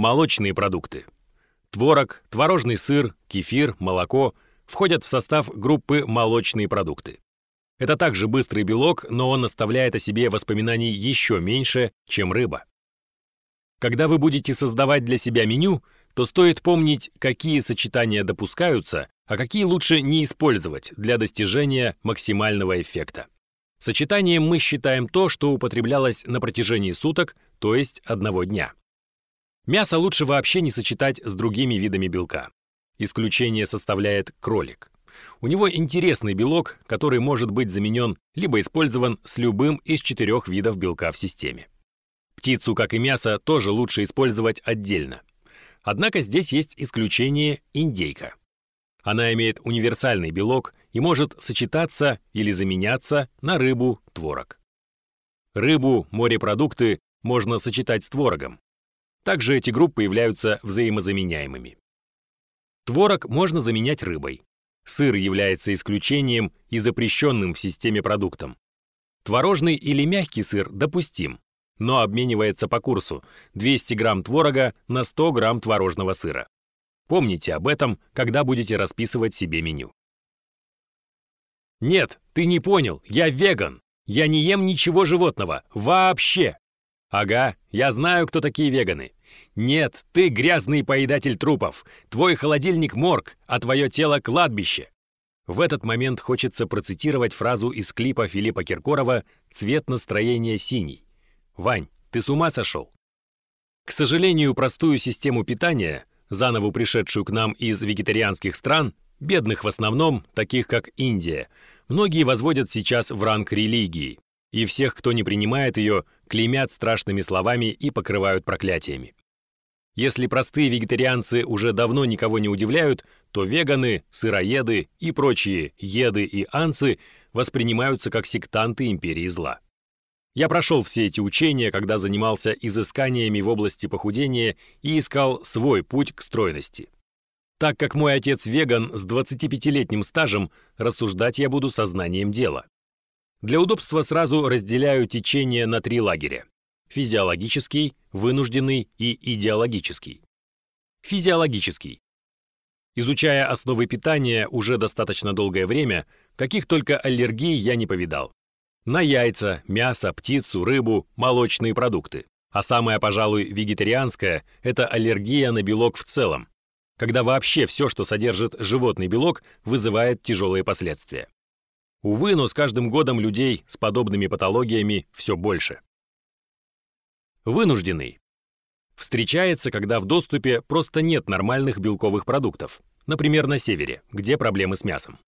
молочные продукты. Творог, творожный сыр, кефир, молоко входят в состав группы молочные продукты. Это также быстрый белок, но он оставляет о себе воспоминаний еще меньше, чем рыба. Когда вы будете создавать для себя меню, то стоит помнить, какие сочетания допускаются, а какие лучше не использовать для достижения максимального эффекта. Сочетанием мы считаем то, что употреблялось на протяжении суток, то есть одного дня. Мясо лучше вообще не сочетать с другими видами белка. Исключение составляет кролик. У него интересный белок, который может быть заменен либо использован с любым из четырех видов белка в системе. Птицу, как и мясо, тоже лучше использовать отдельно. Однако здесь есть исключение индейка. Она имеет универсальный белок и может сочетаться или заменяться на рыбу, творог. Рыбу, морепродукты можно сочетать с творогом. Также эти группы являются взаимозаменяемыми. Творог можно заменять рыбой. Сыр является исключением и запрещенным в системе продуктом. Творожный или мягкий сыр допустим, но обменивается по курсу 200 грамм творога на 100 грамм творожного сыра. Помните об этом, когда будете расписывать себе меню. Нет, ты не понял, я веган. Я не ем ничего животного. Вообще. Ага, я знаю, кто такие веганы. Нет, ты грязный поедатель трупов. Твой холодильник морг, а твое тело кладбище. В этот момент хочется процитировать фразу из клипа Филиппа Киркорова «Цвет настроения синий». Вань, ты с ума сошел? К сожалению, простую систему питания, заново пришедшую к нам из вегетарианских стран, бедных в основном, таких как Индия, многие возводят сейчас в ранг религии, и всех, кто не принимает ее, клеймят страшными словами и покрывают проклятиями. Если простые вегетарианцы уже давно никого не удивляют, то веганы, сыроеды и прочие еды и анцы воспринимаются как сектанты империи зла. Я прошел все эти учения, когда занимался изысканиями в области похудения и искал свой путь к стройности. Так как мой отец веган с 25-летним стажем, рассуждать я буду сознанием дела. Для удобства сразу разделяю течение на три лагеря. Физиологический, вынужденный и идеологический. Физиологический. Изучая основы питания уже достаточно долгое время, каких только аллергий я не повидал на яйца, мясо, птицу, рыбу, молочные продукты. А самая, пожалуй, вегетарианская – это аллергия на белок в целом, когда вообще все, что содержит животный белок, вызывает тяжелые последствия. Увы, но с каждым годом людей с подобными патологиями все больше. Вынужденный. Встречается, когда в доступе просто нет нормальных белковых продуктов, например, на севере, где проблемы с мясом.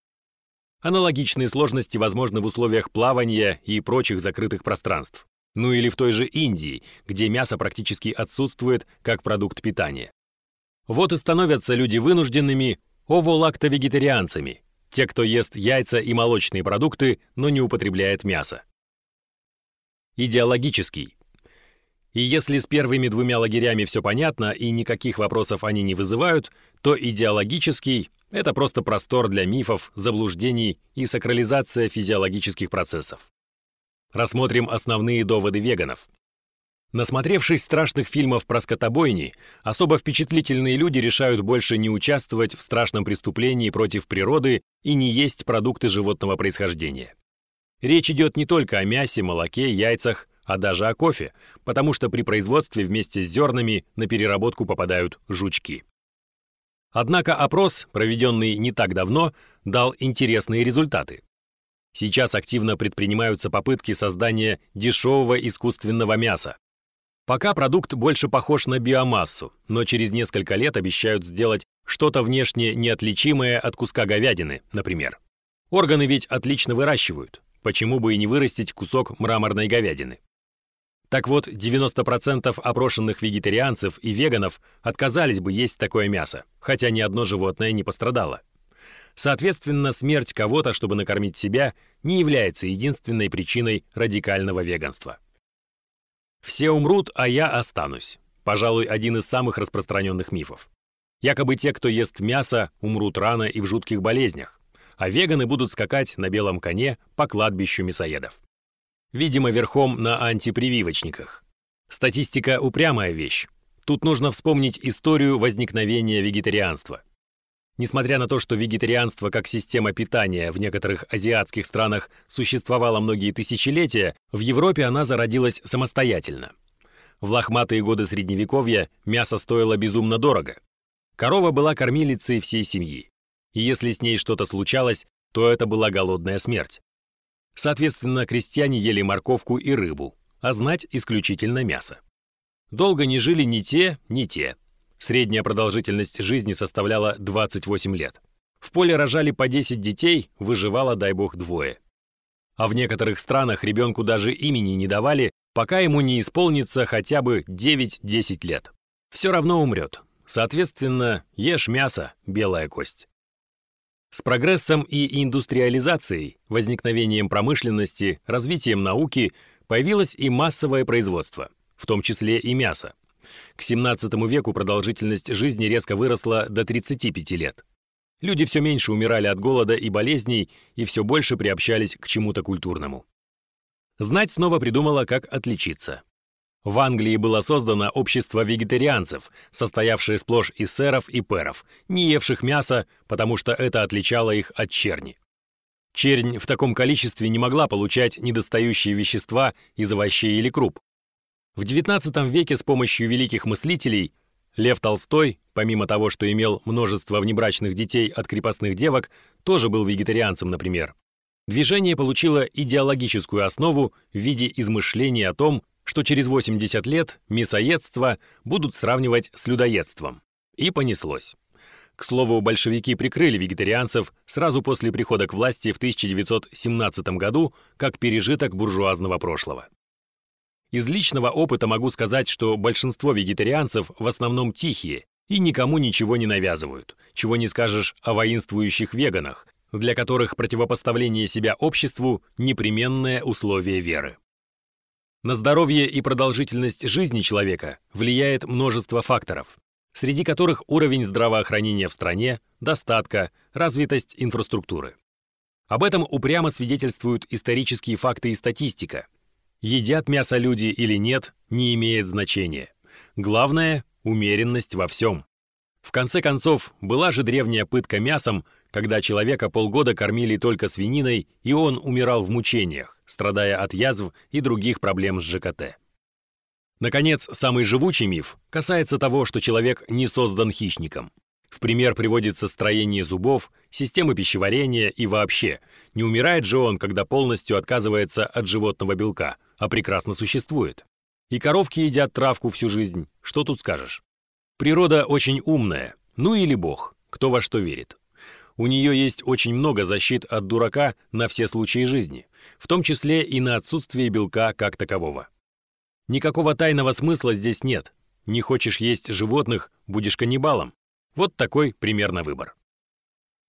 Аналогичные сложности возможны в условиях плавания и прочих закрытых пространств. Ну или в той же Индии, где мясо практически отсутствует как продукт питания. Вот и становятся люди вынужденными оволактовегетарианцами, те, кто ест яйца и молочные продукты, но не употребляет мясо. Идеологический. И если с первыми двумя лагерями все понятно и никаких вопросов они не вызывают, то идеологический это просто простор для мифов, заблуждений и сакрализация физиологических процессов. Рассмотрим основные доводы веганов. Насмотревшись страшных фильмов про скотобойни, особо впечатлительные люди решают больше не участвовать в страшном преступлении против природы и не есть продукты животного происхождения. Речь идет не только о мясе, молоке, яйцах, а даже о кофе, потому что при производстве вместе с зернами на переработку попадают жучки. Однако опрос, проведенный не так давно, дал интересные результаты. Сейчас активно предпринимаются попытки создания дешевого искусственного мяса. Пока продукт больше похож на биомассу, но через несколько лет обещают сделать что-то внешне неотличимое от куска говядины, например. Органы ведь отлично выращивают, почему бы и не вырастить кусок мраморной говядины? Так вот, 90% опрошенных вегетарианцев и веганов отказались бы есть такое мясо, хотя ни одно животное не пострадало. Соответственно, смерть кого-то, чтобы накормить себя, не является единственной причиной радикального веганства. Все умрут, а я останусь. Пожалуй, один из самых распространенных мифов. Якобы те, кто ест мясо, умрут рано и в жутких болезнях, а веганы будут скакать на белом коне по кладбищу мясоедов видимо, верхом на антипрививочниках. Статистика – упрямая вещь. Тут нужно вспомнить историю возникновения вегетарианства. Несмотря на то, что вегетарианство как система питания в некоторых азиатских странах существовало многие тысячелетия, в Европе она зародилась самостоятельно. В лохматые годы Средневековья мясо стоило безумно дорого. Корова была кормилицей всей семьи. И если с ней что-то случалось, то это была голодная смерть. Соответственно, крестьяне ели морковку и рыбу, а знать исключительно мясо. Долго не жили ни те, ни те. Средняя продолжительность жизни составляла 28 лет. В поле рожали по 10 детей, выживало, дай бог, двое. А в некоторых странах ребенку даже имени не давали, пока ему не исполнится хотя бы 9-10 лет. Все равно умрет. Соответственно, ешь мясо, белая кость. С прогрессом и индустриализацией, возникновением промышленности, развитием науки появилось и массовое производство – в том числе и мясо. К 17 веку продолжительность жизни резко выросла до 35 лет. Люди все меньше умирали от голода и болезней и все больше приобщались к чему-то культурному. Знать снова придумала, как отличиться. В Англии было создано общество вегетарианцев, состоявшее сплошь из сэров и перов, не евших мяса, потому что это отличало их от черни. Чернь в таком количестве не могла получать недостающие вещества из овощей или круп, в XIX веке с помощью великих мыслителей Лев Толстой, помимо того, что имел множество внебрачных детей от крепостных девок, тоже был вегетарианцем, например. Движение получило идеологическую основу в виде измышления о том, что через 80 лет мясоедство будут сравнивать с людоедством. И понеслось. К слову, большевики прикрыли вегетарианцев сразу после прихода к власти в 1917 году как пережиток буржуазного прошлого. Из личного опыта могу сказать, что большинство вегетарианцев в основном тихие и никому ничего не навязывают, чего не скажешь о воинствующих веганах, для которых противопоставление себя обществу – непременное условие веры. На здоровье и продолжительность жизни человека влияет множество факторов, среди которых уровень здравоохранения в стране, достатка, развитость инфраструктуры. Об этом упрямо свидетельствуют исторические факты и статистика – Едят мясо люди или нет, не имеет значения. Главное – умеренность во всем. В конце концов, была же древняя пытка мясом, когда человека полгода кормили только свининой, и он умирал в мучениях, страдая от язв и других проблем с ЖКТ. Наконец, самый живучий миф касается того, что человек не создан хищником. В пример приводится строение зубов, системы пищеварения и вообще. Не умирает же он, когда полностью отказывается от животного белка, а прекрасно существует. И коровки едят травку всю жизнь, что тут скажешь? Природа очень умная, ну или бог, кто во что верит. У нее есть очень много защит от дурака на все случаи жизни, в том числе и на отсутствие белка как такового. Никакого тайного смысла здесь нет. Не хочешь есть животных, будешь каннибалом. Вот такой примерно выбор.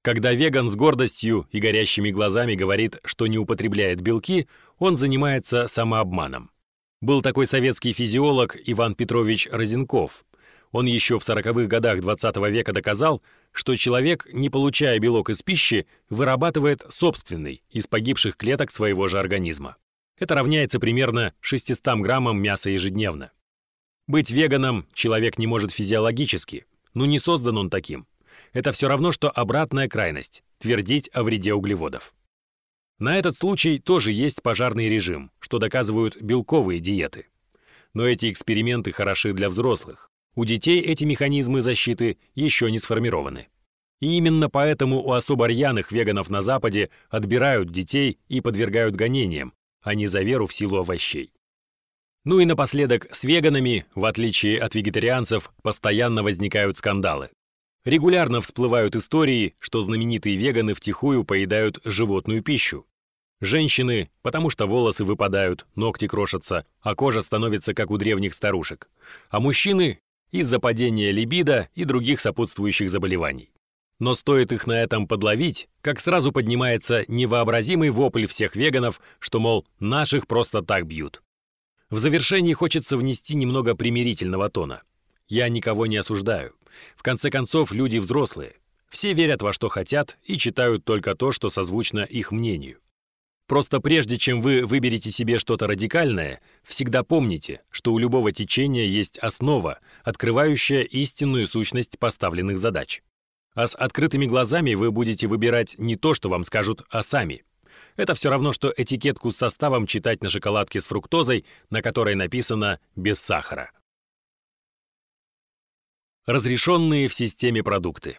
Когда веган с гордостью и горящими глазами говорит, что не употребляет белки, он занимается самообманом. Был такой советский физиолог Иван Петрович Розенков. Он еще в 40-х годах 20 -го века доказал, что человек, не получая белок из пищи, вырабатывает собственный из погибших клеток своего же организма. Это равняется примерно 600 граммам мяса ежедневно. Быть веганом человек не может физиологически – ну не создан он таким. Это все равно, что обратная крайность – твердить о вреде углеводов. На этот случай тоже есть пожарный режим, что доказывают белковые диеты. Но эти эксперименты хороши для взрослых. У детей эти механизмы защиты еще не сформированы. И именно поэтому у особо рьяных веганов на Западе отбирают детей и подвергают гонениям, а не за веру в силу овощей. Ну и напоследок, с веганами, в отличие от вегетарианцев, постоянно возникают скандалы. Регулярно всплывают истории, что знаменитые веганы втихую поедают животную пищу. Женщины, потому что волосы выпадают, ногти крошатся, а кожа становится как у древних старушек. А мужчины из-за падения либидо и других сопутствующих заболеваний. Но стоит их на этом подловить, как сразу поднимается невообразимый вопль всех веганов, что, мол, наших просто так бьют. В завершении хочется внести немного примирительного тона. Я никого не осуждаю. В конце концов, люди взрослые. Все верят во что хотят и читают только то, что созвучно их мнению. Просто прежде чем вы выберете себе что-то радикальное, всегда помните, что у любого течения есть основа, открывающая истинную сущность поставленных задач. А с открытыми глазами вы будете выбирать не то, что вам скажут, а сами. Это все равно, что этикетку с составом читать на шоколадке с фруктозой, на которой написано «без сахара». Разрешенные в системе продукты.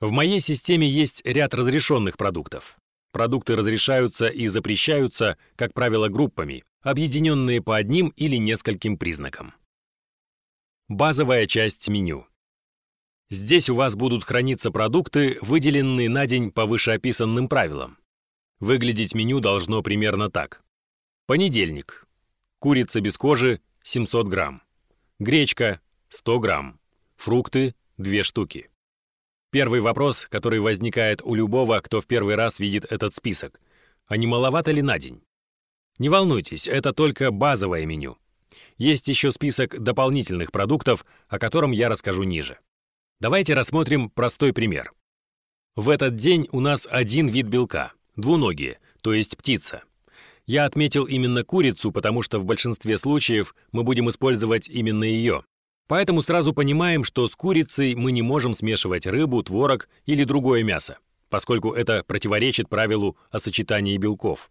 В моей системе есть ряд разрешенных продуктов. Продукты разрешаются и запрещаются, как правило, группами, объединенные по одним или нескольким признакам. Базовая часть меню. Здесь у вас будут храниться продукты, выделенные на день по вышеописанным правилам. Выглядеть меню должно примерно так. Понедельник. Курица без кожи 700 грамм. Гречка 100 грамм. Фрукты 2 штуки. Первый вопрос, который возникает у любого, кто в первый раз видит этот список. А не маловато ли на день? Не волнуйтесь, это только базовое меню. Есть еще список дополнительных продуктов, о котором я расскажу ниже. Давайте рассмотрим простой пример. В этот день у нас один вид белка – двуногие, то есть птица. Я отметил именно курицу, потому что в большинстве случаев мы будем использовать именно ее. Поэтому сразу понимаем, что с курицей мы не можем смешивать рыбу, творог или другое мясо, поскольку это противоречит правилу о сочетании белков.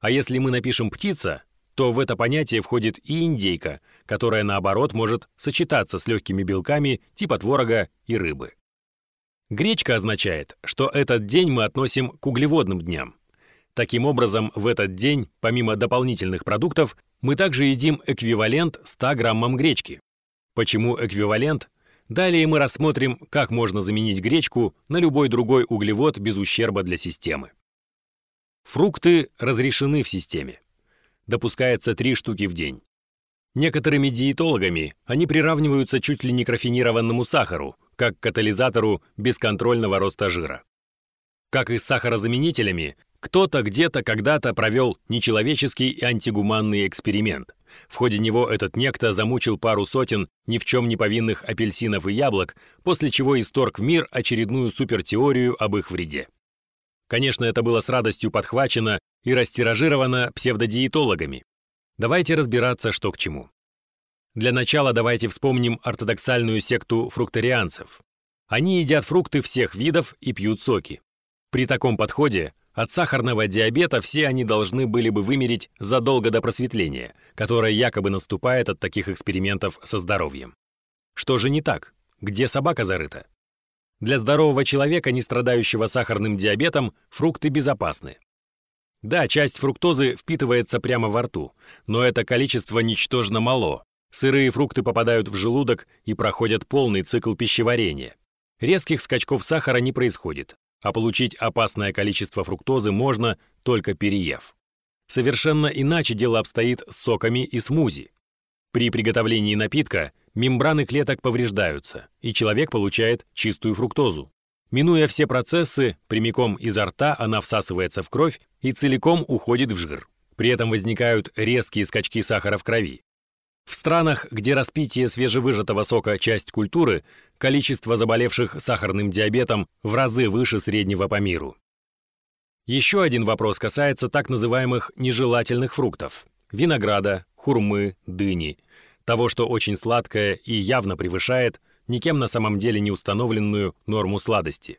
А если мы напишем «птица», то в это понятие входит и индейка, которая, наоборот, может сочетаться с легкими белками типа творога и рыбы. Гречка означает, что этот день мы относим к углеводным дням. Таким образом, в этот день, помимо дополнительных продуктов, мы также едим эквивалент 100 граммам гречки, Почему эквивалент? Далее мы рассмотрим, как можно заменить гречку на любой другой углевод без ущерба для системы. Фрукты разрешены в системе. Допускается три штуки в день. Некоторыми диетологами они приравниваются чуть ли не к рафинированному сахару, как катализатору бесконтрольного роста жира. Как и с сахарозаменителями, кто-то где-то когда-то провел нечеловеческий и антигуманный эксперимент. В ходе него этот некто замучил пару сотен ни в чем не повинных апельсинов и яблок, после чего исторг в мир очередную супертеорию об их вреде. Конечно, это было с радостью подхвачено и растиражировано псевдодиетологами. Давайте разбираться, что к чему. Для начала давайте вспомним ортодоксальную секту фрукторианцев. Они едят фрукты всех видов и пьют соки. При таком подходе от сахарного диабета все они должны были бы вымереть задолго до просветления, которое якобы наступает от таких экспериментов со здоровьем. Что же не так? Где собака зарыта? Для здорового человека, не страдающего сахарным диабетом, фрукты безопасны. Да, часть фруктозы впитывается прямо во рту, но это количество ничтожно мало. Сырые фрукты попадают в желудок и проходят полный цикл пищеварения. Резких скачков сахара не происходит, а получить опасное количество фруктозы можно, только переев. Совершенно иначе дело обстоит с соками и смузи. При приготовлении напитка мембраны клеток повреждаются, и человек получает чистую фруктозу. Минуя все процессы, прямиком изо рта она всасывается в кровь и целиком уходит в жир. При этом возникают резкие скачки сахара в крови. В странах, где распитие свежевыжатого сока – часть культуры, количество заболевших сахарным диабетом в разы выше среднего по миру. Еще один вопрос касается так называемых нежелательных фруктов – винограда, хурмы, дыни, того, что очень сладкое и явно превышает никем на самом деле не установленную норму сладости.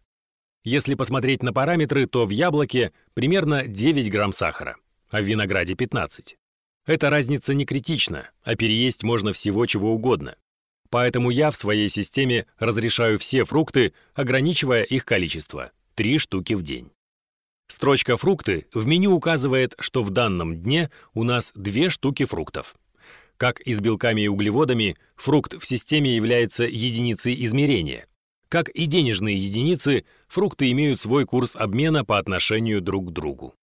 Если посмотреть на параметры, то в яблоке примерно 9 грамм сахара, а в винограде 15. Эта разница не критична, а переесть можно всего чего угодно. Поэтому я в своей системе разрешаю все фрукты, ограничивая их количество – 3 штуки в день. Строчка «Фрукты» в меню указывает, что в данном дне у нас 2 штуки фруктов. Как и с белками и углеводами, фрукт в системе является единицей измерения. Как и денежные единицы, фрукты имеют свой курс обмена по отношению друг к другу.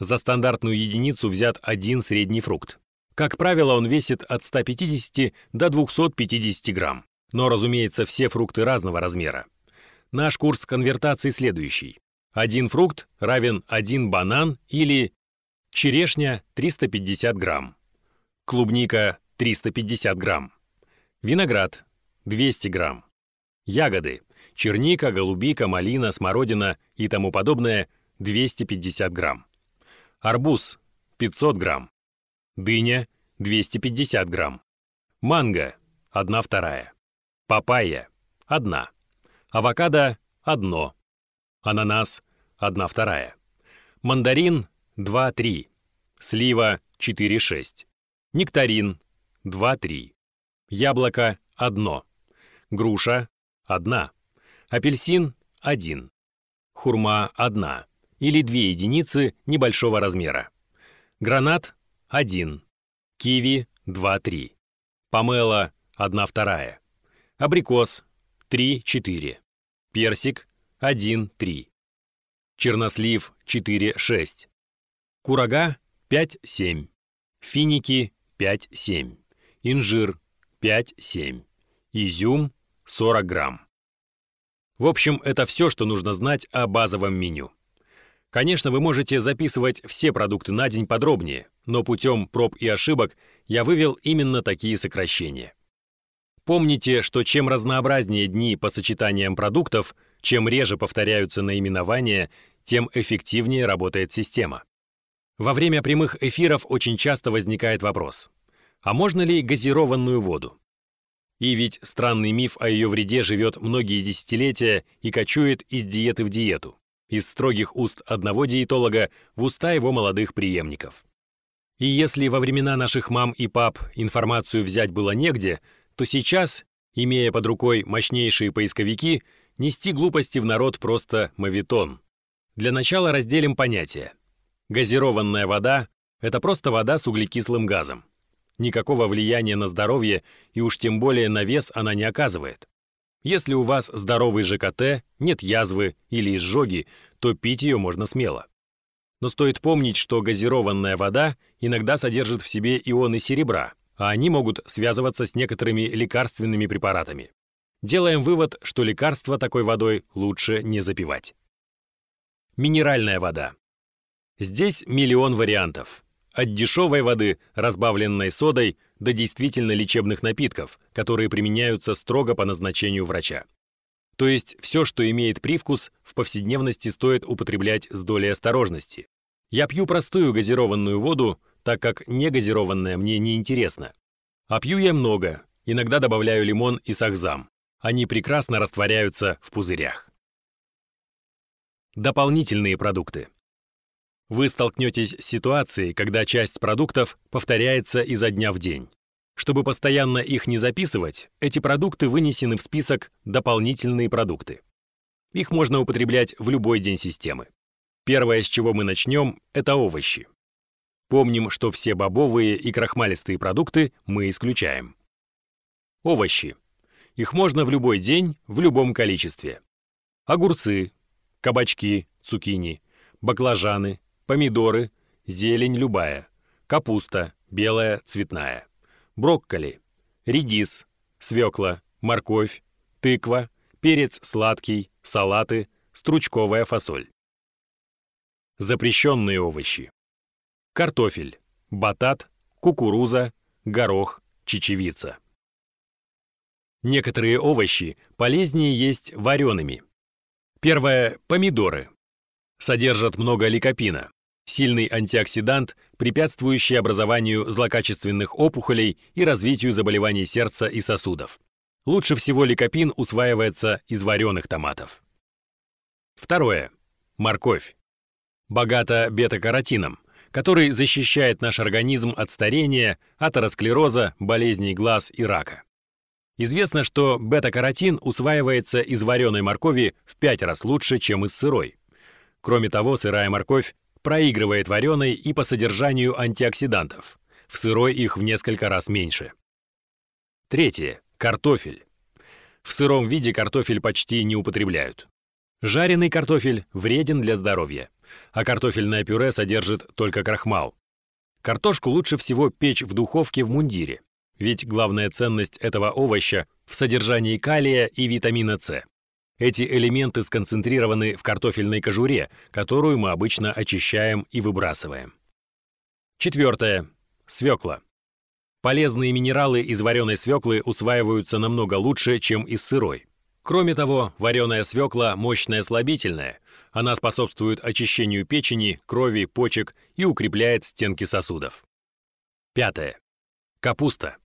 За стандартную единицу взят один средний фрукт. Как правило, он весит от 150 до 250 грамм. Но, разумеется, все фрукты разного размера. Наш курс конвертации следующий. Один фрукт равен один банан или черешня 350 грамм, клубника 350 грамм, виноград 200 грамм, ягоды, черника, голубика, малина, смородина и тому подобное 250 грамм. Арбуз 500 грамм. Дыня 250 грамм. Манго 1 вторая. Папайя 1. Авокадо 1. Ананас 1 вторая. Мандарин 2-3. Слива 4-6. Нектарин 2-3. Яблоко 1. Груша 1. Апельсин 1. Хурма 1 или 2 единицы небольшого размера. Гранат 1. Киви 2-3. Помело 1 вторая. Абрикос 3-4. Персик 1-3. Чернослив 4-6. Курага 5-7. Финики 5-7. Инжир 5-7. Изюм 40 грамм. В общем, это все, что нужно знать о базовом меню. Конечно, вы можете записывать все продукты на день подробнее, но путем проб и ошибок я вывел именно такие сокращения. Помните, что чем разнообразнее дни по сочетаниям продуктов, чем реже повторяются наименования, тем эффективнее работает система. Во время прямых эфиров очень часто возникает вопрос, а можно ли газированную воду? И ведь странный миф о ее вреде живет многие десятилетия и кочует из диеты в диету, из строгих уст одного диетолога в уста его молодых преемников. И если во времена наших мам и пап информацию взять было негде, то сейчас, имея под рукой мощнейшие поисковики, нести глупости в народ просто мавитон. Для начала разделим понятия. Газированная вода – это просто вода с углекислым газом. Никакого влияния на здоровье и уж тем более на вес она не оказывает. Если у вас здоровый ЖКТ, нет язвы или изжоги, то пить ее можно смело. Но стоит помнить, что газированная вода иногда содержит в себе ионы серебра, а они могут связываться с некоторыми лекарственными препаратами. Делаем вывод, что лекарства такой водой лучше не запивать. Минеральная вода. Здесь миллион вариантов. От дешевой воды, разбавленной содой, до действительно лечебных напитков, которые применяются строго по назначению врача. То есть все, что имеет привкус, в повседневности стоит употреблять с долей осторожности. Я пью простую газированную воду, так как негазированная мне не интересна. А пью я много, иногда добавляю лимон и сахзам. Они прекрасно растворяются в пузырях. Дополнительные продукты. Вы столкнетесь с ситуацией, когда часть продуктов повторяется изо дня в день. Чтобы постоянно их не записывать, эти продукты вынесены в список «Дополнительные продукты». Их можно употреблять в любой день системы. Первое, с чего мы начнем, это овощи. Помним, что все бобовые и крахмалистые продукты мы исключаем. Овощи. Их можно в любой день, в любом количестве. Огурцы, кабачки, цукини, баклажаны, помидоры, зелень любая, капуста, белая, цветная, брокколи, редис, свекла, морковь, тыква, перец сладкий, салаты, стручковая фасоль. Запрещенные овощи картофель, батат, кукуруза, горох, чечевица. Некоторые овощи полезнее есть вареными. Первое – помидоры. Содержат много ликопина, сильный антиоксидант, препятствующий образованию злокачественных опухолей и развитию заболеваний сердца и сосудов. Лучше всего ликопин усваивается из вареных томатов. Второе. Морковь. Богата бета-каротином, который защищает наш организм от старения, атеросклероза, болезней глаз и рака. Известно, что бета-каротин усваивается из вареной моркови в 5 раз лучше, чем из сырой. Кроме того, сырая морковь проигрывает вареной и по содержанию антиоксидантов. В сырой их в несколько раз меньше. Третье. Картофель. В сыром виде картофель почти не употребляют. Жареный картофель вреден для здоровья а картофельное пюре содержит только крахмал. Картошку лучше всего печь в духовке в мундире, ведь главная ценность этого овоща в содержании калия и витамина С. Эти элементы сконцентрированы в картофельной кожуре, которую мы обычно очищаем и выбрасываем. Четвертое. Свекла. Полезные минералы из вареной свеклы усваиваются намного лучше, чем из сырой. Кроме того, вареная свекла мощное слабительное, Она способствует очищению печени, крови, почек и укрепляет стенки сосудов. Пятое. Капуста.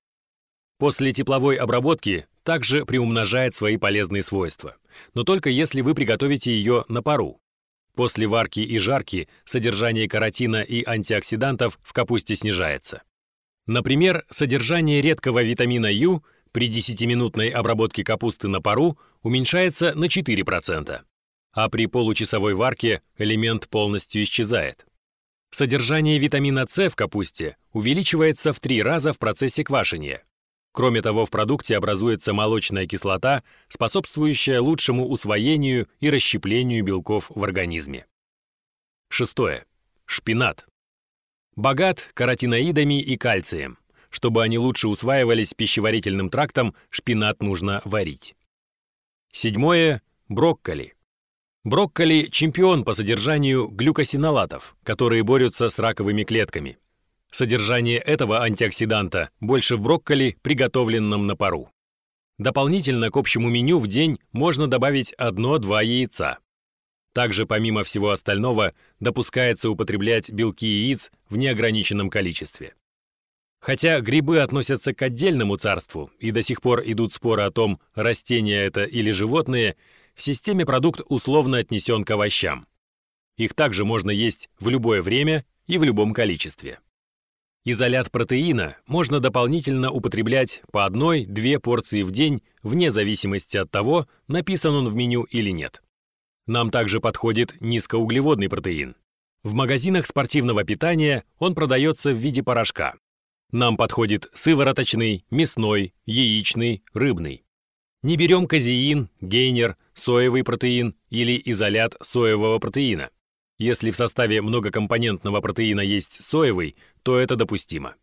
После тепловой обработки также приумножает свои полезные свойства, но только если вы приготовите ее на пару. После варки и жарки содержание каротина и антиоксидантов в капусте снижается. Например, содержание редкого витамина Ю при 10-минутной обработке капусты на пару уменьшается на 4%, а при получасовой варке элемент полностью исчезает. Содержание витамина С в капусте увеличивается в три раза в процессе квашения. Кроме того, в продукте образуется молочная кислота, способствующая лучшему усвоению и расщеплению белков в организме. Шестое. Шпинат. Богат каротиноидами и кальцием. Чтобы они лучше усваивались пищеварительным трактом, шпинат нужно варить. Седьмое. Брокколи. Брокколи – чемпион по содержанию глюкосинолатов, которые борются с раковыми клетками. Содержание этого антиоксиданта больше в брокколи, приготовленном на пару. Дополнительно к общему меню в день можно добавить одно-два яйца. Также, помимо всего остального, допускается употреблять белки яиц в неограниченном количестве. Хотя грибы относятся к отдельному царству, и до сих пор идут споры о том, растения это или животные, в системе продукт условно отнесен к овощам. Их также можно есть в любое время и в любом количестве. Изолят протеина можно дополнительно употреблять по одной-две порции в день, вне зависимости от того, написан он в меню или нет. Нам также подходит низкоуглеводный протеин. В магазинах спортивного питания он продается в виде порошка. Нам подходит сывороточный, мясной, яичный, рыбный. Не берем казеин, гейнер, соевый протеин или изолят соевого протеина. Если в составе многокомпонентного протеина есть соевый, то это допустимо.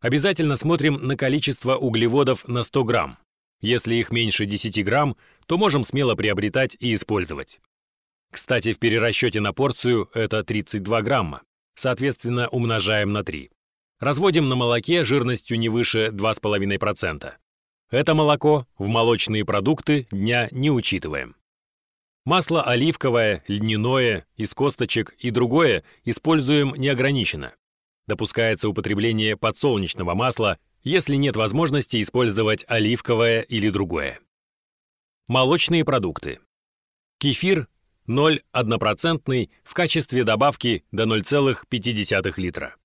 Обязательно смотрим на количество углеводов на 100 грамм. Если их меньше 10 грамм, то можем смело приобретать и использовать. Кстати, в перерасчете на порцию это 32 грамма. Соответственно, умножаем на 3. Разводим на молоке жирностью не выше 2,5%. Это молоко в молочные продукты дня не учитываем. Масло оливковое, льняное, из косточек и другое используем неограниченно. Допускается употребление подсолнечного масла, если нет возможности использовать оливковое или другое. Молочные продукты. Кефир 0,1% в качестве добавки до 0,5 литра.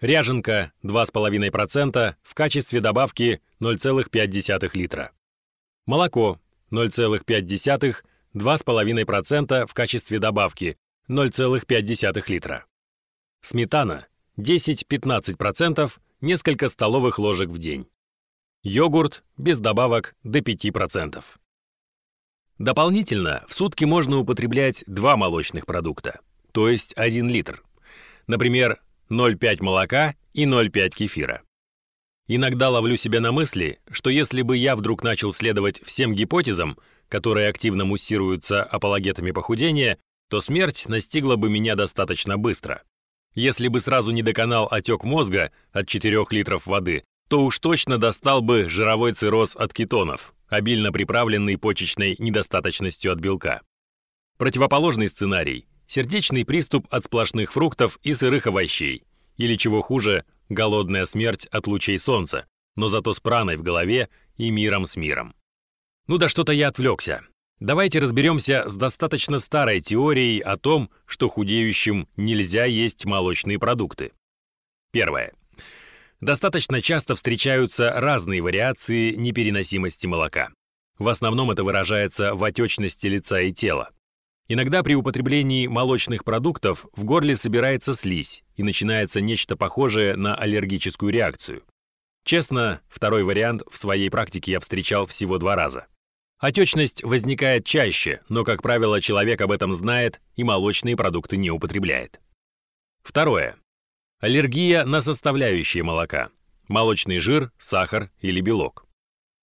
Ряженка 2,5% в качестве добавки 0,5 литра. Молоко 0,5 2,5% в качестве добавки 0,5 литра. Сметана 10-15%, несколько столовых ложек в день. Йогурт без добавок до 5%. Дополнительно в сутки можно употреблять два молочных продукта, то есть 1 литр. Например, 0,5 молока и 0,5 кефира. Иногда ловлю себя на мысли, что если бы я вдруг начал следовать всем гипотезам, которые активно муссируются апологетами похудения, то смерть настигла бы меня достаточно быстро. Если бы сразу не доконал отек мозга от 4 литров воды, то уж точно достал бы жировой цирроз от кетонов, обильно приправленный почечной недостаточностью от белка. Противоположный сценарий – сердечный приступ от сплошных фруктов и сырых овощей, или чего хуже – голодная смерть от лучей солнца, но зато с праной в голове и миром с миром. Ну да что-то я отвлекся. Давайте разберемся с достаточно старой теорией о том, что худеющим нельзя есть молочные продукты. Первое. Достаточно часто встречаются разные вариации непереносимости молока. В основном это выражается в отечности лица и тела. Иногда при употреблении молочных продуктов в горле собирается слизь и начинается нечто похожее на аллергическую реакцию. Честно, второй вариант в своей практике я встречал всего два раза. Отечность возникает чаще, но, как правило, человек об этом знает и молочные продукты не употребляет. Второе. Аллергия на составляющие молока. Молочный жир, сахар или белок.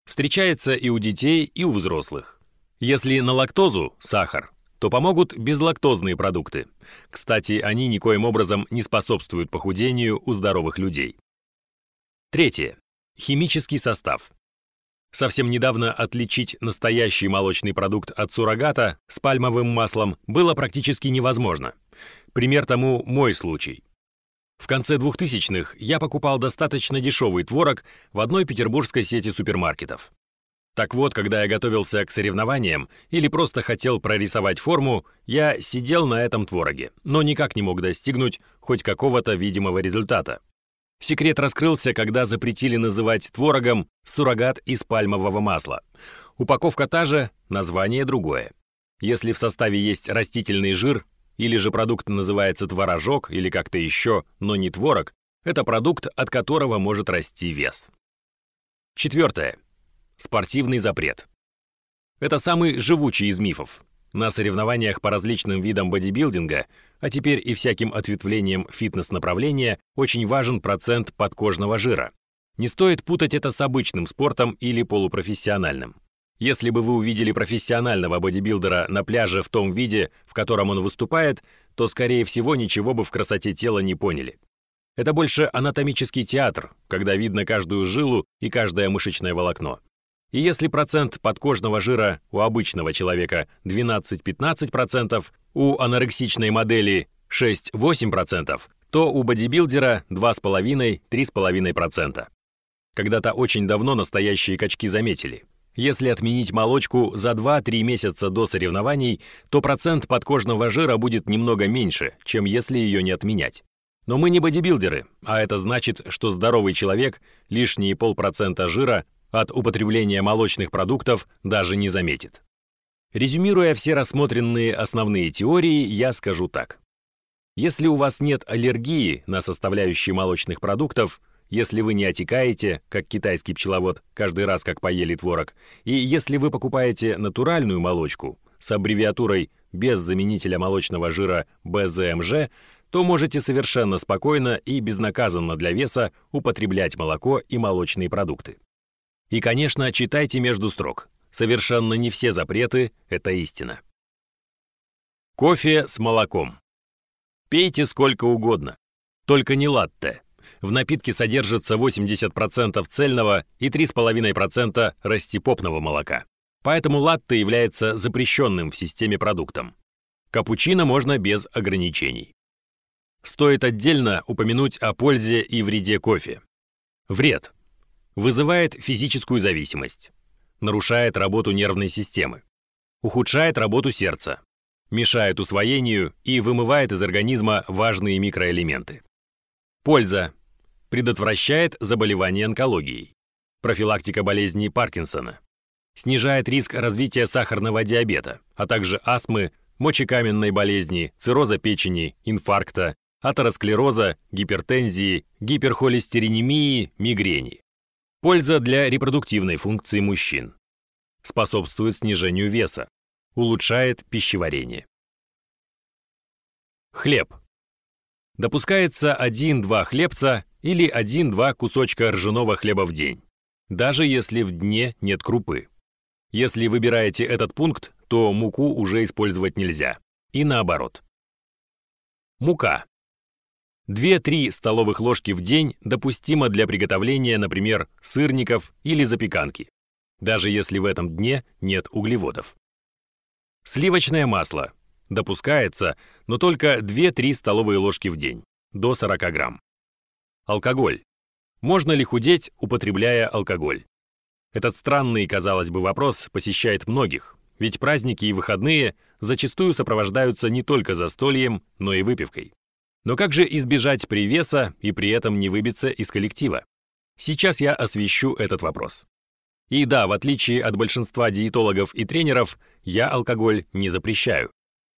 Встречается и у детей, и у взрослых. Если на лактозу, сахар, то помогут безлактозные продукты. Кстати, они никоим образом не способствуют похудению у здоровых людей. Третье. Химический состав. Совсем недавно отличить настоящий молочный продукт от суррогата с пальмовым маслом было практически невозможно. Пример тому мой случай. В конце 2000-х я покупал достаточно дешевый творог в одной петербургской сети супермаркетов. Так вот, когда я готовился к соревнованиям или просто хотел прорисовать форму, я сидел на этом твороге, но никак не мог достигнуть хоть какого-то видимого результата. Секрет раскрылся, когда запретили называть творогом суррогат из пальмового масла. Упаковка та же, название другое. Если в составе есть растительный жир, или же продукт называется творожок или как-то еще, но не творог, это продукт, от которого может расти вес. Четвертое. Спортивный запрет. Это самый живучий из мифов. На соревнованиях по различным видам бодибилдинга, а теперь и всяким ответвлениям фитнес-направления, очень важен процент подкожного жира. Не стоит путать это с обычным спортом или полупрофессиональным. Если бы вы увидели профессионального бодибилдера на пляже в том виде, в котором он выступает, то, скорее всего, ничего бы в красоте тела не поняли. Это больше анатомический театр, когда видно каждую жилу и каждое мышечное волокно. И если процент подкожного жира у обычного человека 12-15%, у анорексичной модели 6-8%, то у бодибилдера 2,5-3,5%. Когда-то очень давно настоящие качки заметили. Если отменить молочку за 2-3 месяца до соревнований, то процент подкожного жира будет немного меньше, чем если ее не отменять. Но мы не бодибилдеры, а это значит, что здоровый человек лишние полпроцента жира от употребления молочных продуктов даже не заметит. Резюмируя все рассмотренные основные теории, я скажу так. Если у вас нет аллергии на составляющие молочных продуктов, если вы не отекаете, как китайский пчеловод, каждый раз, как поели творог, и если вы покупаете натуральную молочку с аббревиатурой без заменителя молочного жира БЗМЖ, то можете совершенно спокойно и безнаказанно для веса употреблять молоко и молочные продукты. И, конечно, читайте между строк. Совершенно не все запреты – это истина. Кофе с молоком. Пейте сколько угодно, только не латте. В напитке содержится 80% цельного и 3,5% растипопного молока. Поэтому латте является запрещенным в системе продуктом. Капучино можно без ограничений. Стоит отдельно упомянуть о пользе и вреде кофе. Вред. Вызывает физическую зависимость. Нарушает работу нервной системы. Ухудшает работу сердца. Мешает усвоению и вымывает из организма важные микроэлементы. Польза предотвращает заболевания онкологией, профилактика болезни Паркинсона, снижает риск развития сахарного диабета, а также астмы, мочекаменной болезни, цирроза печени, инфаркта, атеросклероза, гипертензии, гиперхолестеринемии, мигрени. Польза для репродуктивной функции мужчин. Способствует снижению веса. Улучшает пищеварение. Хлеб. Допускается 1-2 хлебца или 1-2 кусочка ржаного хлеба в день, даже если в дне нет крупы. Если выбираете этот пункт, то муку уже использовать нельзя. И наоборот. Мука. 2-3 столовых ложки в день допустимо для приготовления, например, сырников или запеканки, даже если в этом дне нет углеводов. Сливочное масло. Допускается, но только 2-3 столовые ложки в день, до 40 грамм. Алкоголь. Можно ли худеть, употребляя алкоголь? Этот странный, казалось бы, вопрос посещает многих, ведь праздники и выходные зачастую сопровождаются не только застольем, но и выпивкой. Но как же избежать привеса и при этом не выбиться из коллектива? Сейчас я освещу этот вопрос. И да, в отличие от большинства диетологов и тренеров, я алкоголь не запрещаю.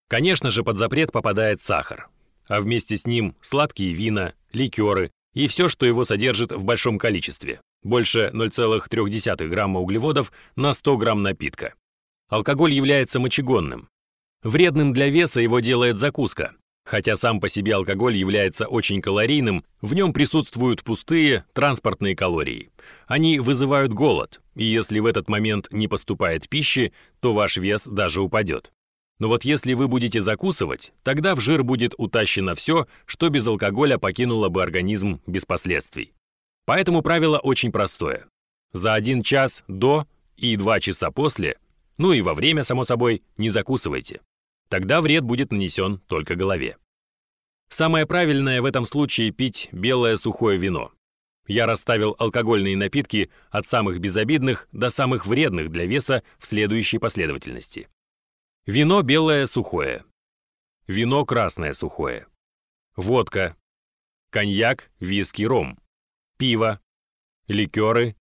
Конечно же, под запрет попадает сахар, а вместе с ним сладкие вина, ликеры, и все, что его содержит в большом количестве, больше 0,3 грамма углеводов на 100 грамм напитка. Алкоголь является мочегонным. Вредным для веса его делает закуска. Хотя сам по себе алкоголь является очень калорийным, в нем присутствуют пустые транспортные калории. Они вызывают голод, и если в этот момент не поступает пищи, то ваш вес даже упадет. Но вот если вы будете закусывать, тогда в жир будет утащено все, что без алкоголя покинуло бы организм без последствий. Поэтому правило очень простое. За один час до и два часа после, ну и во время, само собой, не закусывайте. Тогда вред будет нанесен только голове. Самое правильное в этом случае пить белое сухое вино. Я расставил алкогольные напитки от самых безобидных до самых вредных для веса в следующей последовательности. Вино белое сухое. Вино красное сухое. Водка. Коньяк, виски, ром. Пиво. Ликеры.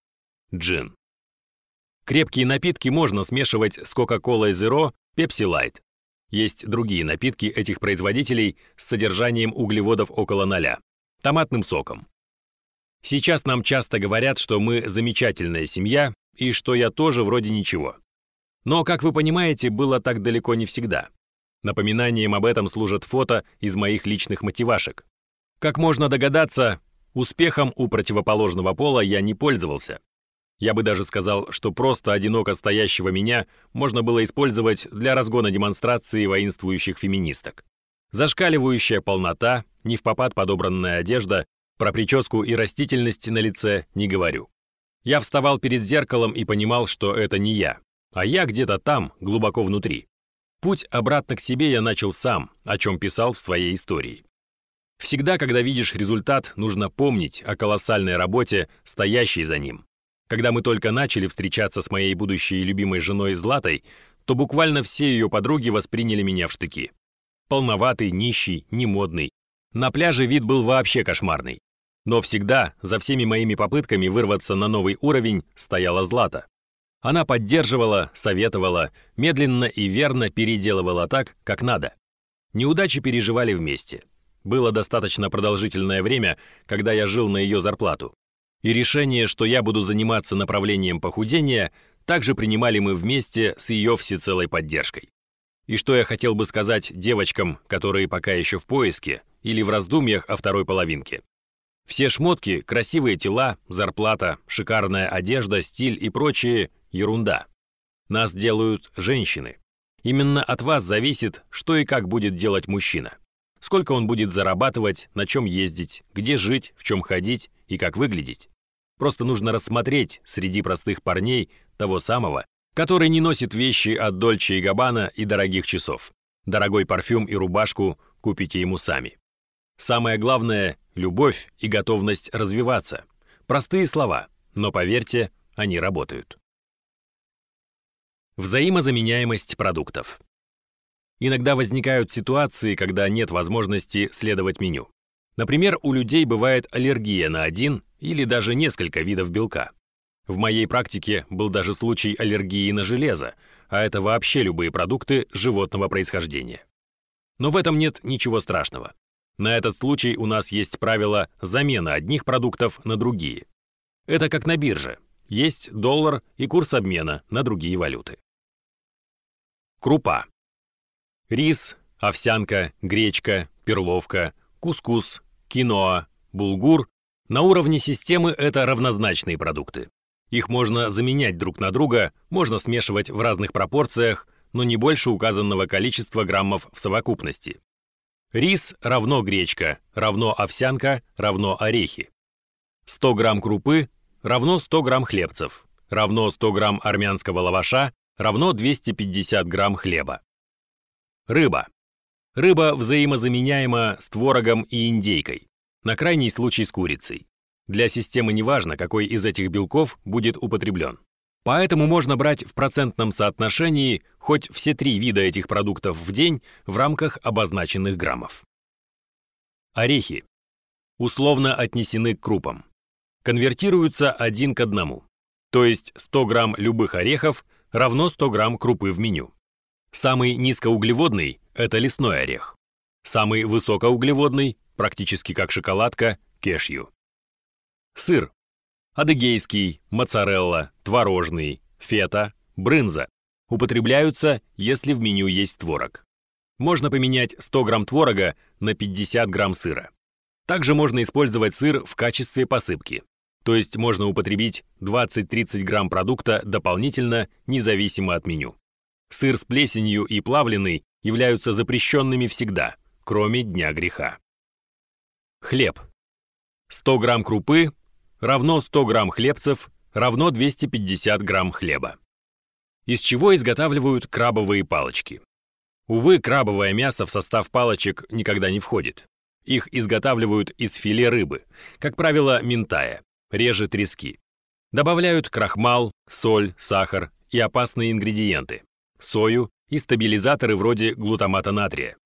Джин. Крепкие напитки можно смешивать с Coca-Cola Zero, Pepsi Light. Есть другие напитки этих производителей с содержанием углеводов около ноля, томатным соком. Сейчас нам часто говорят, что мы замечательная семья и что я тоже вроде ничего. Но, как вы понимаете, было так далеко не всегда. Напоминанием об этом служат фото из моих личных мотивашек. Как можно догадаться, успехом у противоположного пола я не пользовался. Я бы даже сказал, что просто одиноко стоящего меня можно было использовать для разгона демонстрации воинствующих феминисток. Зашкаливающая полнота, не в попад подобранная одежда, про прическу и растительность на лице не говорю. Я вставал перед зеркалом и понимал, что это не я, а я где-то там, глубоко внутри. Путь обратно к себе я начал сам, о чем писал в своей истории. Всегда, когда видишь результат, нужно помнить о колоссальной работе, стоящей за ним. Когда мы только начали встречаться с моей будущей любимой женой Златой, то буквально все ее подруги восприняли меня в штыки. Полноватый, нищий, немодный. На пляже вид был вообще кошмарный. Но всегда, за всеми моими попытками вырваться на новый уровень, стояла Злата. Она поддерживала, советовала, медленно и верно переделывала так, как надо. Неудачи переживали вместе. Было достаточно продолжительное время, когда я жил на ее зарплату. И решение, что я буду заниматься направлением похудения, также принимали мы вместе с ее всецелой поддержкой. И что я хотел бы сказать девочкам, которые пока еще в поиске или в раздумьях о второй половинке. Все шмотки, красивые тела, зарплата, шикарная одежда, стиль и прочее – ерунда. Нас делают женщины. Именно от вас зависит, что и как будет делать мужчина. Сколько он будет зарабатывать, на чем ездить, где жить, в чем ходить и как выглядеть. Просто нужно рассмотреть среди простых парней того самого, который не носит вещи от Дольче и Габбана и дорогих часов. Дорогой парфюм и рубашку купите ему сами. Самое главное – любовь и готовность развиваться. Простые слова, но поверьте, они работают. Взаимозаменяемость продуктов. Иногда возникают ситуации, когда нет возможности следовать меню. Например, у людей бывает аллергия на один или даже несколько видов белка. В моей практике был даже случай аллергии на железо, а это вообще любые продукты животного происхождения. Но в этом нет ничего страшного. На этот случай у нас есть правило замены одних продуктов на другие. Это как на бирже. Есть доллар и курс обмена на другие валюты. Крупа. Рис, овсянка, гречка, перловка, кускус, киноа, булгур на уровне системы это равнозначные продукты. Их можно заменять друг на друга, можно смешивать в разных пропорциях, но не больше указанного количества граммов в совокупности. Рис равно гречка, равно овсянка, равно орехи. 100 грамм крупы равно 100 грамм хлебцев, равно 100 грамм армянского лаваша, равно 250 грамм хлеба. Рыба. Рыба взаимозаменяема с творогом и индейкой, на крайний случай с курицей. Для системы неважно, какой из этих белков будет употреблен. Поэтому можно брать в процентном соотношении хоть все три вида этих продуктов в день в рамках обозначенных граммов. Орехи. Условно отнесены к крупам. Конвертируются один к одному. То есть 100 грамм любых орехов равно 100 грамм крупы в меню. Самый низкоуглеводный это лесной орех. Самый высокоуглеводный, практически как шоколадка, кешью. Сыр. Адыгейский, моцарелла, творожный, фета, брынза. Употребляются, если в меню есть творог. Можно поменять 100 грамм творога на 50 грамм сыра. Также можно использовать сыр в качестве посыпки. То есть можно употребить 20-30 грамм продукта дополнительно, независимо от меню. Сыр с плесенью и плавленый являются запрещенными всегда, кроме Дня греха. Хлеб. 100 грамм крупы равно 100 грамм хлебцев равно 250 грамм хлеба. Из чего изготавливают крабовые палочки? Увы, крабовое мясо в состав палочек никогда не входит. Их изготавливают из филе рыбы, как правило, ментая, реже трески. Добавляют крахмал, соль, сахар и опасные ингредиенты – сою и стабилизаторы вроде глутамата натрия.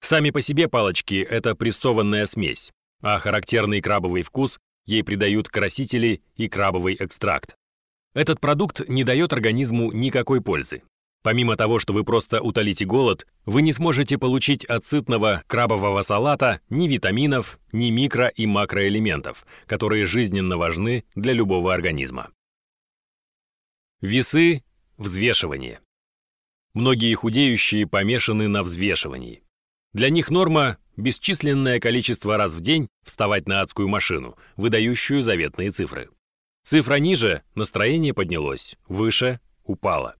Сами по себе палочки – это прессованная смесь, а характерный крабовый вкус ей придают красители и крабовый экстракт. Этот продукт не дает организму никакой пользы. Помимо того, что вы просто утолите голод, вы не сможете получить от сытного крабового салата ни витаминов, ни микро- и макроэлементов, которые жизненно важны для любого организма. Весы, взвешивание. Многие худеющие помешаны на взвешивании. Для них норма – бесчисленное количество раз в день вставать на адскую машину, выдающую заветные цифры. Цифра ниже – настроение поднялось, выше – упало.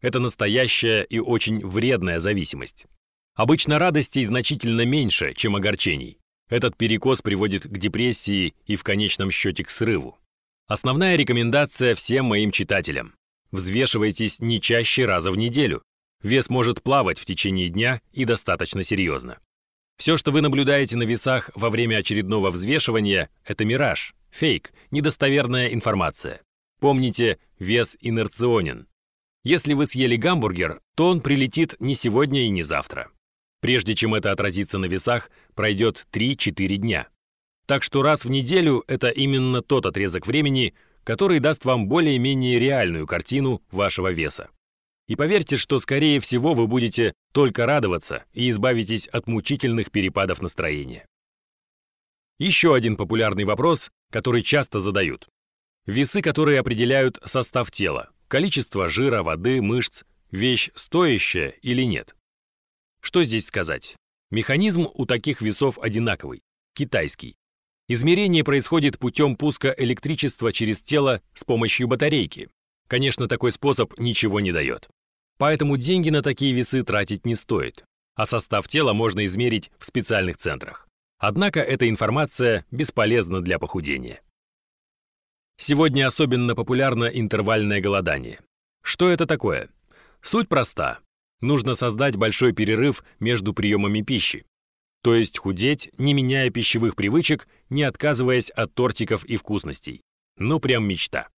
Это настоящая и очень вредная зависимость. Обычно радостей значительно меньше, чем огорчений. Этот перекос приводит к депрессии и в конечном счете к срыву. Основная рекомендация всем моим читателям. Взвешивайтесь не чаще раза в неделю. Вес может плавать в течение дня и достаточно серьезно. Все, что вы наблюдаете на весах во время очередного взвешивания, это мираж, фейк, недостоверная информация. Помните, вес инерционен. Если вы съели гамбургер, то он прилетит не сегодня и не завтра. Прежде чем это отразится на весах, пройдет 3-4 дня. Так что раз в неделю это именно тот отрезок времени, который даст вам более-менее реальную картину вашего веса. И поверьте, что скорее всего вы будете только радоваться и избавитесь от мучительных перепадов настроения. Еще один популярный вопрос, который часто задают. Весы, которые определяют состав тела, количество жира, воды, мышц, вещь стоящая или нет. Что здесь сказать? Механизм у таких весов одинаковый, китайский. Измерение происходит путем пуска электричества через тело с помощью батарейки. Конечно, такой способ ничего не дает. Поэтому деньги на такие весы тратить не стоит, а состав тела можно измерить в специальных центрах. Однако эта информация бесполезна для похудения. Сегодня особенно популярно интервальное голодание. Что это такое? Суть проста. Нужно создать большой перерыв между приемами пищи. То есть худеть, не меняя пищевых привычек, не отказываясь от тортиков и вкусностей. Ну прям мечта.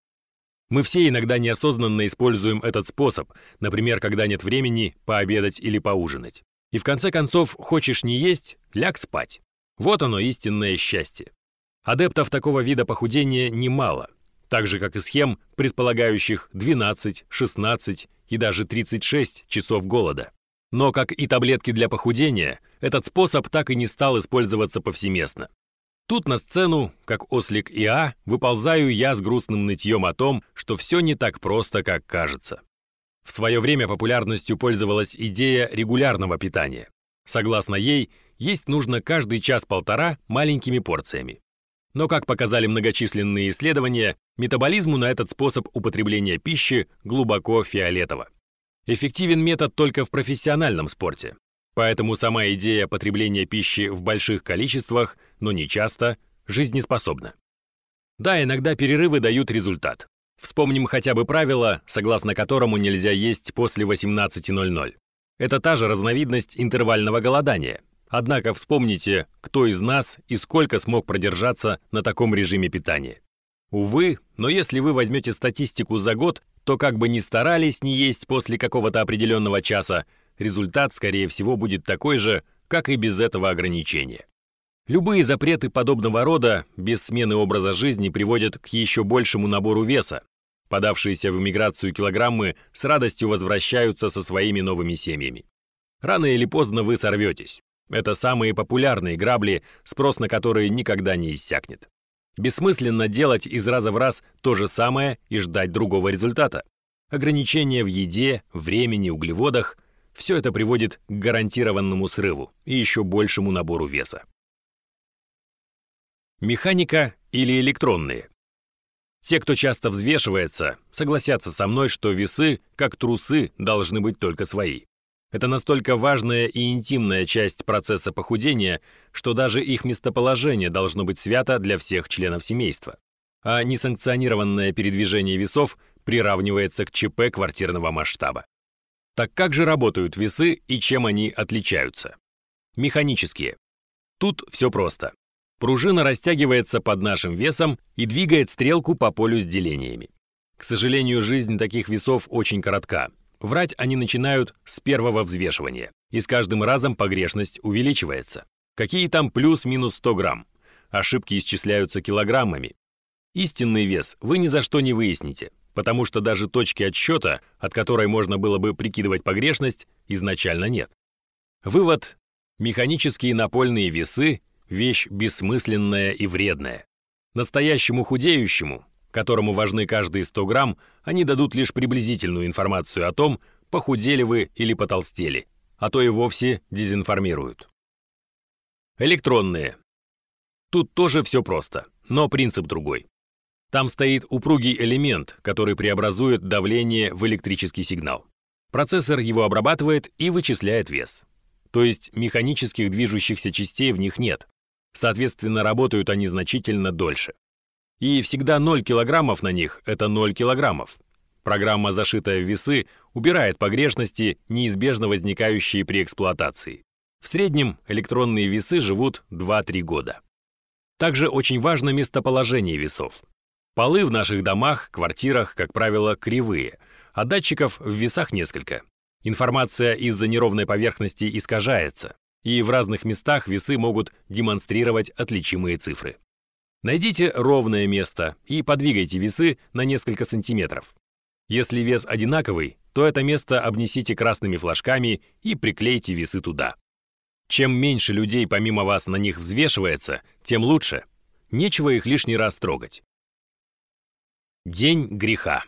Мы все иногда неосознанно используем этот способ, например, когда нет времени пообедать или поужинать. И в конце концов, хочешь не есть, ляг спать. Вот оно истинное счастье. Адептов такого вида похудения немало, так же как и схем, предполагающих 12, 16 и даже 36 часов голода. Но, как и таблетки для похудения, этот способ так и не стал использоваться повсеместно. Тут на сцену, как ослик Иа, выползаю я с грустным нытьем о том, что все не так просто, как кажется. В свое время популярностью пользовалась идея регулярного питания. Согласно ей, есть нужно каждый час-полтора маленькими порциями. Но, как показали многочисленные исследования, метаболизму на этот способ употребления пищи глубоко фиолетово. Эффективен метод только в профессиональном спорте. Поэтому сама идея потребления пищи в больших количествах, но не часто, жизнеспособна. Да, иногда перерывы дают результат. Вспомним хотя бы правило, согласно которому нельзя есть после 18.00. Это та же разновидность интервального голодания, Однако вспомните, кто из нас и сколько смог продержаться на таком режиме питания. Увы, но если вы возьмете статистику за год, то как бы ни старались не есть после какого-то определенного часа, результат, скорее всего, будет такой же, как и без этого ограничения. Любые запреты подобного рода без смены образа жизни приводят к еще большему набору веса. Подавшиеся в эмиграцию килограммы с радостью возвращаются со своими новыми семьями. Рано или поздно вы сорветесь. Это самые популярные грабли, спрос на которые никогда не иссякнет. Бессмысленно делать из раза в раз то же самое и ждать другого результата. Ограничения в еде, времени, углеводах – все это приводит к гарантированному срыву и еще большему набору веса. Механика или электронные. Те, кто часто взвешивается, согласятся со мной, что весы, как трусы, должны быть только свои. Это настолько важная и интимная часть процесса похудения, что даже их местоположение должно быть свято для всех членов семейства. а несанкционированное передвижение весов приравнивается к ЧП квартирного масштаба. Так как же работают весы и чем они отличаются? Механические. Тут все просто. Пружина растягивается под нашим весом и двигает стрелку по полю с делениями. К сожалению, жизнь таких весов очень коротка. Врать они начинают с первого взвешивания, и с каждым разом погрешность увеличивается. Какие там плюс-минус 100 грамм? Ошибки исчисляются килограммами. Истинный вес вы ни за что не выясните, потому что даже точки отсчета, от которой можно было бы прикидывать погрешность, изначально нет. Вывод. Механические напольные весы – вещь бессмысленная и вредная. Настоящему худеющему, которому важны каждые 100 грамм, они дадут лишь приблизительную информацию о том, похудели вы или потолстели, а то и вовсе дезинформируют. Электронные. Тут тоже все просто, но принцип другой. Там стоит упругий элемент, который преобразует давление в электрический сигнал. Процессор его обрабатывает и вычисляет вес. То есть механических движущихся частей в них нет. Соответственно, работают они значительно дольше. И всегда 0 килограммов на них – это 0 килограммов. Программа, зашитая в весы, убирает погрешности, неизбежно возникающие при эксплуатации. В среднем электронные весы живут 2-3 года. Также очень важно местоположение весов. Полы в наших домах, квартирах, как правило, кривые, а датчиков в весах несколько. Информация из-за неровной поверхности искажается, и в разных местах весы могут демонстрировать отличимые цифры. Найдите ровное место и подвигайте весы на несколько сантиметров. Если вес одинаковый, то это место обнесите красными флажками и приклейте весы туда. Чем меньше людей помимо вас на них взвешивается, тем лучше. Нечего их лишний раз трогать. День греха.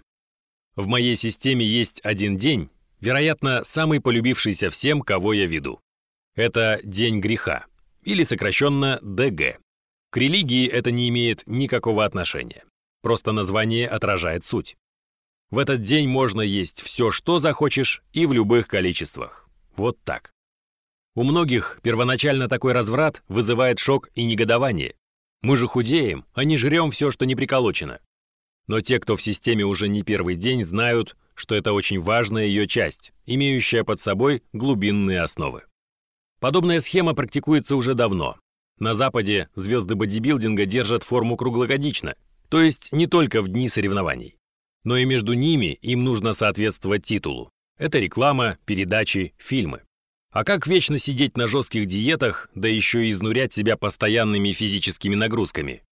В моей системе есть один день, вероятно, самый полюбившийся всем, кого я веду. Это День греха, или сокращенно ДГ. К религии это не имеет никакого отношения. Просто название отражает суть. В этот день можно есть все, что захочешь, и в любых количествах. Вот так. У многих первоначально такой разврат вызывает шок и негодование. Мы же худеем, а не жрем все, что не приколочено. Но те, кто в системе уже не первый день, знают, что это очень важная ее часть, имеющая под собой глубинные основы. Подобная схема практикуется уже давно. На Западе звезды бодибилдинга держат форму круглогодично, то есть не только в дни соревнований. Но и между ними им нужно соответствовать титулу. Это реклама, передачи, фильмы. А как вечно сидеть на жестких диетах, да еще и изнурять себя постоянными физическими нагрузками?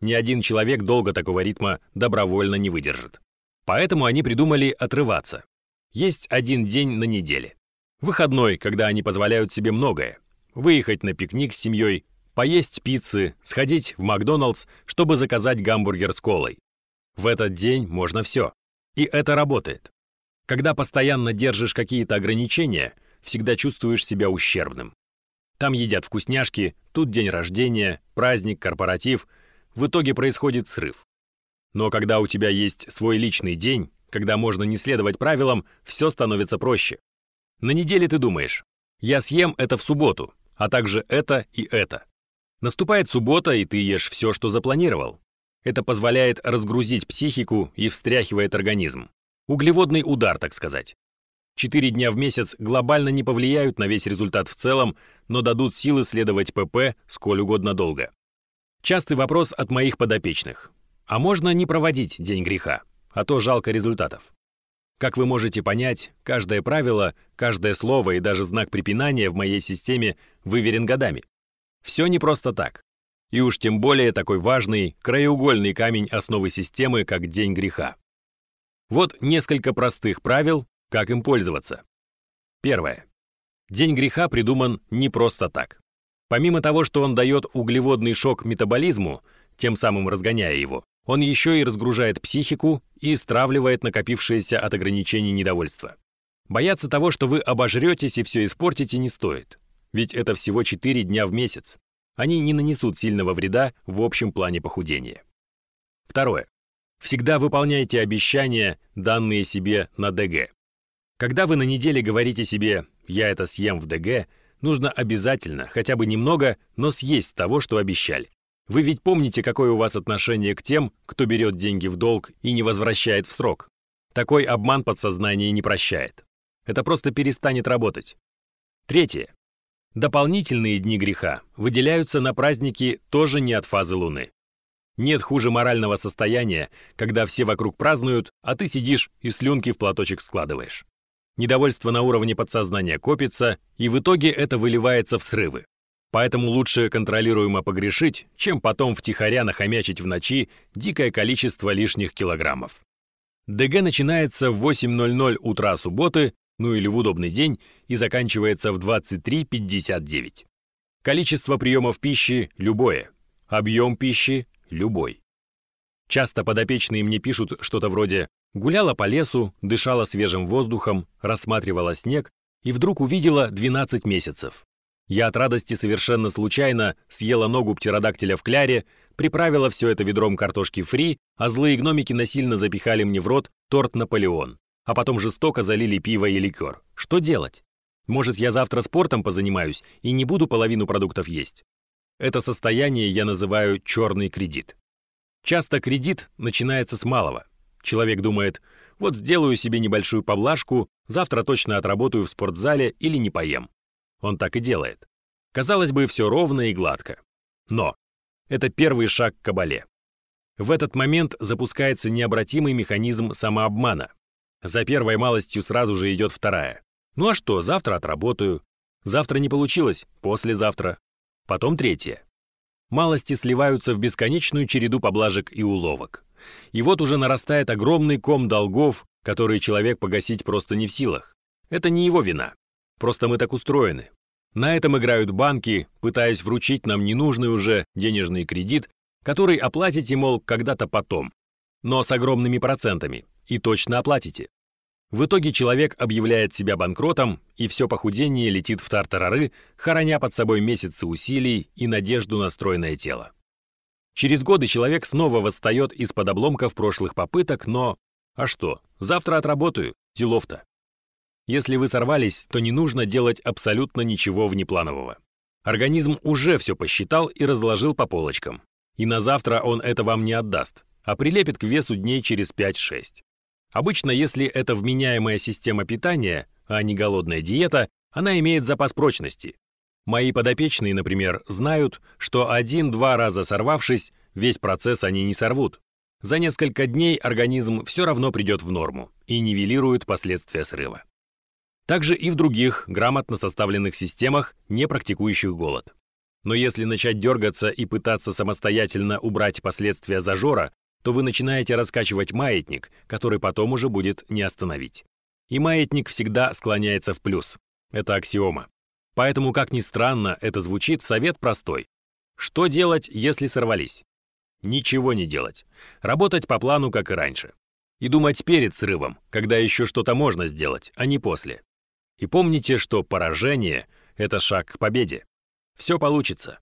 Ни один человек долго такого ритма добровольно не выдержит. Поэтому они придумали отрываться. Есть один день на неделе. Выходной, когда они позволяют себе многое. Выехать на пикник с семьей, поесть пиццы, сходить в Макдоналдс, чтобы заказать гамбургер с колой. В этот день можно все. И это работает. Когда постоянно держишь какие-то ограничения, всегда чувствуешь себя ущербным. Там едят вкусняшки, тут день рождения, праздник, корпоратив – в итоге происходит срыв. Но когда у тебя есть свой личный день, когда можно не следовать правилам, все становится проще. На неделе ты думаешь, я съем это в субботу, а также это и это. Наступает суббота, и ты ешь все, что запланировал. Это позволяет разгрузить психику и встряхивает организм. Углеводный удар, так сказать. Четыре дня в месяц глобально не повлияют на весь результат в целом, но дадут силы следовать ПП сколь угодно долго. Частый вопрос от моих подопечных. А можно не проводить День греха, а то жалко результатов. Как вы можете понять, каждое правило, каждое слово и даже знак препинания в моей системе выверен годами. Все не просто так. И уж тем более такой важный, краеугольный камень основы системы, как День греха. Вот несколько простых правил, как им пользоваться. Первое. День греха придуман не просто так. Помимо того, что он дает углеводный шок метаболизму, тем самым разгоняя его, он еще и разгружает психику и стравливает накопившееся от ограничений недовольство. Бояться того, что вы обожретесь и все испортите, не стоит. Ведь это всего 4 дня в месяц. Они не нанесут сильного вреда в общем плане похудения. Второе. Всегда выполняйте обещания, данные себе на ДГ. Когда вы на неделе говорите себе «я это съем в ДГ», нужно обязательно, хотя бы немного, но съесть того, что обещали. Вы ведь помните, какое у вас отношение к тем, кто берет деньги в долг и не возвращает в срок. Такой обман подсознание не прощает. Это просто перестанет работать. Третье. Дополнительные дни греха выделяются на праздники тоже не от фазы Луны. Нет хуже морального состояния, когда все вокруг празднуют, а ты сидишь и слюнки в платочек складываешь. Недовольство на уровне подсознания копится, и в итоге это выливается в срывы. Поэтому лучше контролируемо погрешить, чем потом втихаря нахомячить в ночи дикое количество лишних килограммов. ДГ начинается в 8.00 утра субботы, ну или в удобный день, и заканчивается в 23.59. Количество приемов пищи – любое. Объем пищи – любой. Часто подопечные мне пишут что-то вроде «гуляла по лесу, дышала свежим воздухом, рассматривала снег и вдруг увидела 12 месяцев. Я от радости совершенно случайно съела ногу птеродактиля в кляре, приправила все это ведром картошки фри, а злые гномики насильно запихали мне в рот торт «Наполеон», а потом жестоко залили пиво и ликер. Что делать? Может, я завтра спортом позанимаюсь и не буду половину продуктов есть? Это состояние я называю черный кредит. Часто кредит начинается с малого. Человек думает, вот сделаю себе небольшую поблажку, завтра точно отработаю в спортзале или не поем. Он так и делает. Казалось бы, все ровно и гладко. Но это первый шаг к кабале. В этот момент запускается необратимый механизм самообмана. За первой малостью сразу же идет вторая. Ну а что, завтра отработаю. Завтра не получилось, послезавтра. Потом третья. Малости сливаются в бесконечную череду поблажек и уловок. И вот уже нарастает огромный ком долгов, которые человек погасить просто не в силах. Это не его вина. Просто мы так устроены. На этом играют банки, пытаясь вручить нам ненужный уже денежный кредит, который оплатите, мол, когда-то потом. Но с огромными процентами. И точно оплатите. В итоге человек объявляет себя банкротом, и все похудение летит в тартарары, хороня под собой месяцы усилий и надежду на стройное тело. Через годы человек снова восстает из-под обломков прошлых попыток, но... А что, завтра отработаю, делов-то. Если вы сорвались, то не нужно делать абсолютно ничего внепланового. Организм уже все посчитал и разложил по полочкам. И на завтра он это вам не отдаст, а прилепит к весу дней через 5-6. Обычно, если это вменяемая система питания, а не голодная диета, она имеет запас прочности. Мои подопечные, например, знают, что один-два раза сорвавшись, весь процесс они не сорвут. За несколько дней организм все равно придет в норму и нивелирует последствия срыва. Также и в других грамотно составленных системах, не практикующих голод. Но если начать дергаться и пытаться самостоятельно убрать последствия зажора, то вы начинаете раскачивать маятник, который потом уже будет не остановить. И маятник всегда склоняется в плюс. Это аксиома. Поэтому, как ни странно это звучит, совет простой. Что делать, если сорвались? Ничего не делать. Работать по плану, как и раньше. И думать перед срывом, когда еще что-то можно сделать, а не после. И помните, что поражение — это шаг к победе. Все получится.